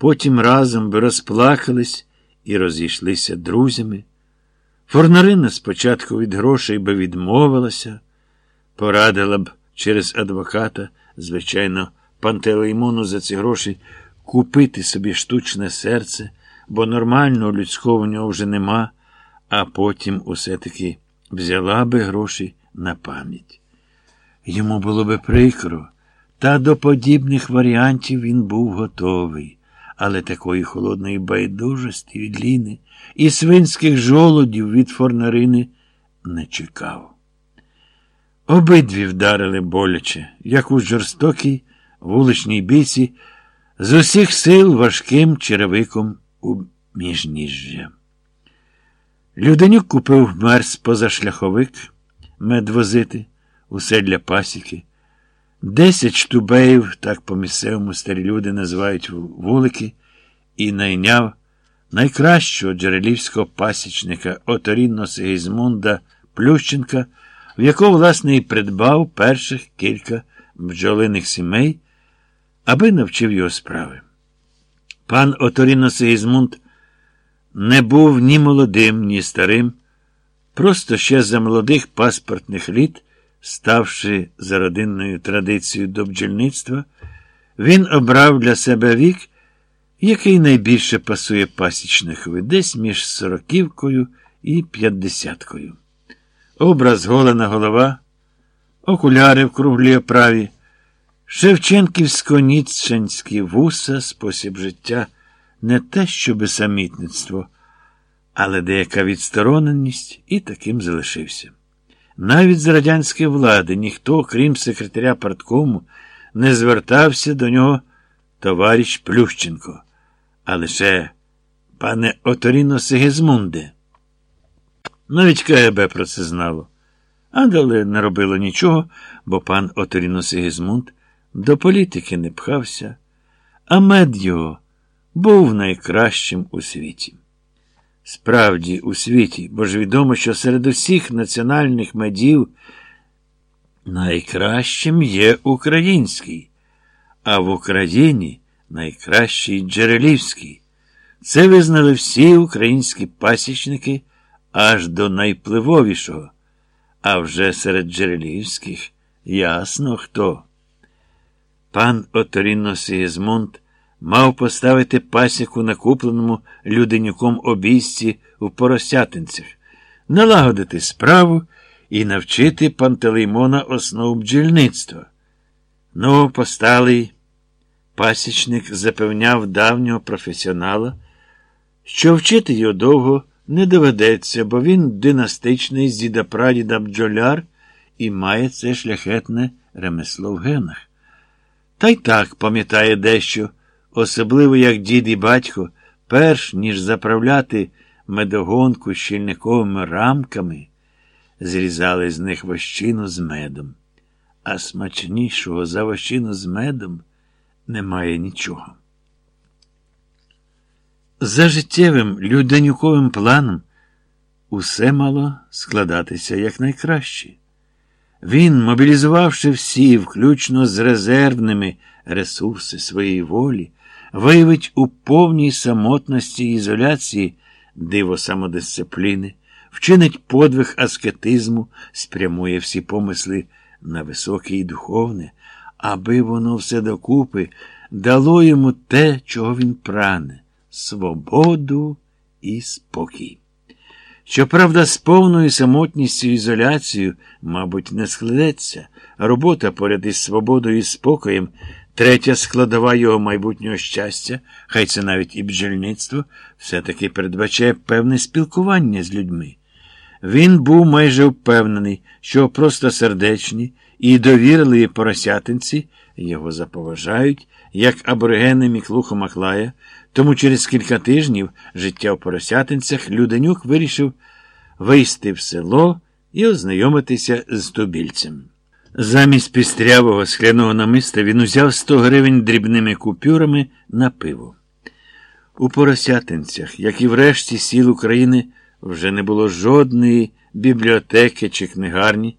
потім разом би розплакались і розійшлися друзями. Форнарина спочатку від грошей би відмовилася, порадила б через адвоката, звичайно, Пантелеймону за ці гроші купити собі штучне серце, бо нормального людського в нього вже нема, а потім усе таки взяла би гроші на пам'ять. Йому було би прикро, та до подібних варіантів він був готовий, але такої холодної байдужості від Ліни і свинських жолодів від форнарини не чекав. Обидві вдарили боляче, як у жорстокій вуличній бійці, з усіх сил важким черевиком у міжніжжя. Люденюк купив мерз позашляховик, мед возити, усе для пасіки. Десять штубеїв, так по місцевому старі люди називають вулики, і найняв найкращого джерелівського пасічника Оторінно Сигізмунда Плющенка, в якого, власне, і придбав перших кілька бджолиних сімей, аби навчив його справи. Пан Оторіно Сигізмунд не був ні молодим, ні старим, просто ще за молодих паспортних літ, ставши за родинною традицією до бджільництва, він обрав для себе вік, який найбільше пасує пасічникові, десь між сороківкою і п'ятдесяткою. Образ голена голова, окуляри в круглій оправі, Шевченківсько-ніцшенські вуса, спосіб життя не те, щоби самітництво, але деяка відстороненість і таким залишився. Навіть з радянської влади ніхто, крім секретаря парткому, не звертався до нього товариш Плющенко, а лише пане Оторіно Сигезмунде. Навіть КГБ про це знало. А далі не робило нічого, бо пан Оторіно Сигізмунд до політики не пхався, а мед його був найкращим у світі. Справді, у світі, бо ж відомо, що серед усіх національних медів найкращим є український, а в Україні найкращий джерелівський. Це визнали всі українські пасічники аж до найпливовішого. А вже серед джерелівських ясно хто. Пан Оторіно Сігізмунд мав поставити пасіку на купленому люденюком обійсці у поросятинцях, налагодити справу і навчити Пантелеймона основ бджільництва. Новопосталий пасічник запевняв давнього професіонала, що вчити його довго не доведеться, бо він династичний з діда прадіда бджоляр і має це шляхетне ремесло в генах. Та й так пам'ятає дещо, особливо як дід і батько, перш ніж заправляти медогонку щільниковими рамками, зрізали з них вощину з медом. А смачнішого за вощину з медом немає нічого. За життєвим люденюковим планом усе мало складатися якнайкраще. Він, мобілізувавши всі, включно з резервними ресурси своєї волі, виявить у повній самотності і ізоляції диво самодисципліни, вчинить подвиг аскетизму, спрямує всі помисли на високе і духовне, аби воно все докупи дало йому те, чого він прагне свободу і спокій. Щоправда, з повною самотністю і ізоляцією, мабуть, не складеться. Робота поряд із свободою і спокоєм, третя складова його майбутнього щастя, хай це навіть і бджільництво, все-таки передбачає певне спілкування з людьми. Він був майже впевнений, що просто сердечні і довірливі поросятинці його заповажають, як аборигени Міклуху Маклая, тому через кілька тижнів життя в поросятинцях Люденюк вирішив вийти в село і ознайомитися з тубільцем. Замість пістрявого скляного намиста він узяв 100 гривень дрібними купюрами на пиво. У поросятинцях, як і в решті сіл України, вже не було жодної бібліотеки чи книгарні,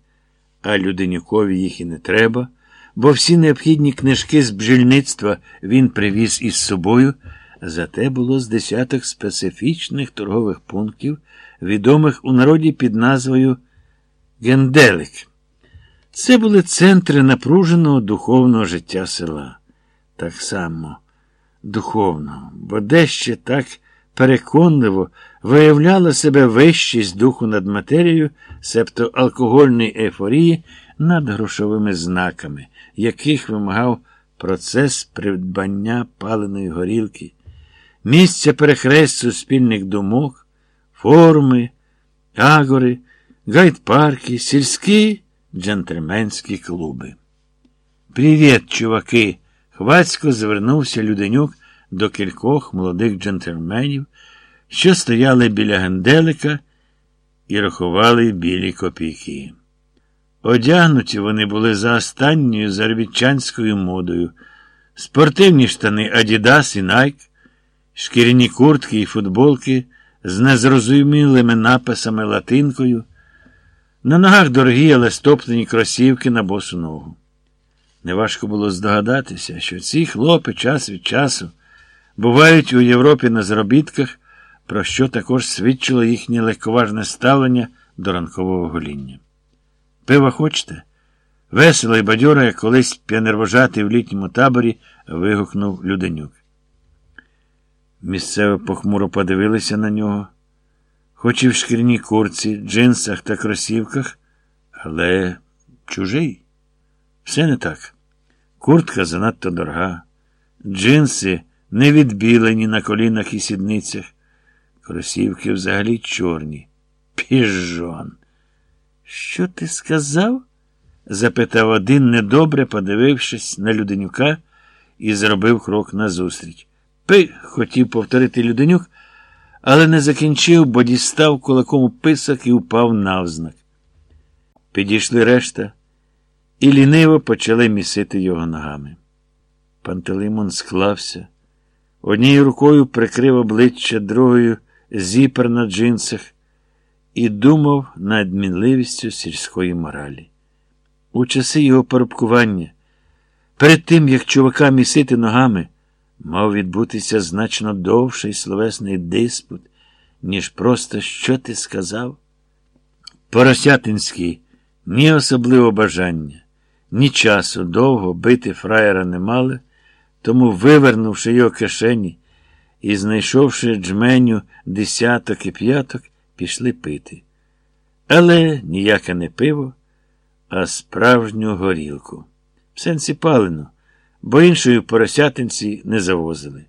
а Люденюкові їх і не треба, бо всі необхідні книжки з бджільництва він привіз із собою Зате було з десяток специфічних торгових пунктів, відомих у народі під назвою Генделик. Це були центри напруженого духовного життя села. Так само духовного, бо дещо так переконливо виявляла себе вищість духу над матерією, себто алкогольної ейфорії над грошовими знаками, яких вимагав процес придбання паленої горілки, місця перехрест суспільних думок, форми, агори, гайд-парки, сільські джентльменські клуби. Привіт, чуваки! Хвацько звернувся Люденюк до кількох молодих джентльменів, що стояли біля генделика і рахували білі копійки. Одягнуті вони були за останньою заробітчанською модою, спортивні штани Адідас і Найк, шкіряні куртки і футболки з незрозумілими написами латинкою, на ногах дорогі, але стоптані кросівки на босу ногу. Неважко було здогадатися, що ці хлопи час від часу бувають у Європі на заробітках, про що також свідчило їхнє легковажне ставлення до ранкового гоління. Пива хочете? Весело і бадьоро, як колись п'янервожатий в літньому таборі, вигукнув Люденюк. Місцево похмуро подивилися на нього, хоч і в шкірній курці, джинсах та кросівках, але чужий. Все не так. Куртка занадто дорога, джинси не відбілені на колінах і сідницях, кросівки взагалі чорні. Піжон. Що ти сказав? запитав один, недобре подивившись на Люденюка, і зробив крок назустріч. Пи, хотів повторити Люденюк, але не закінчив, бо дістав кулаком у писок і упав навзнак. Підійшли решта і ліниво почали місити його ногами. Пантелеймон склався, однією рукою прикрив обличчя другою зіпер на джинсах і думав над мінливістю сільської моралі. У часи його парубкування, перед тим, як чувака місити ногами, мав відбутися значно довший словесний диспут, ніж просто що ти сказав? Поросятинський ні особливо бажання, ні часу довго бити фраєра не мали, тому, вивернувши його кишені і знайшовши джменю десяток і п'яток, пішли пити. Але ніяке не пиво, а справжню горілку. В сенсі палену, бо іншої поросятинці не завозили.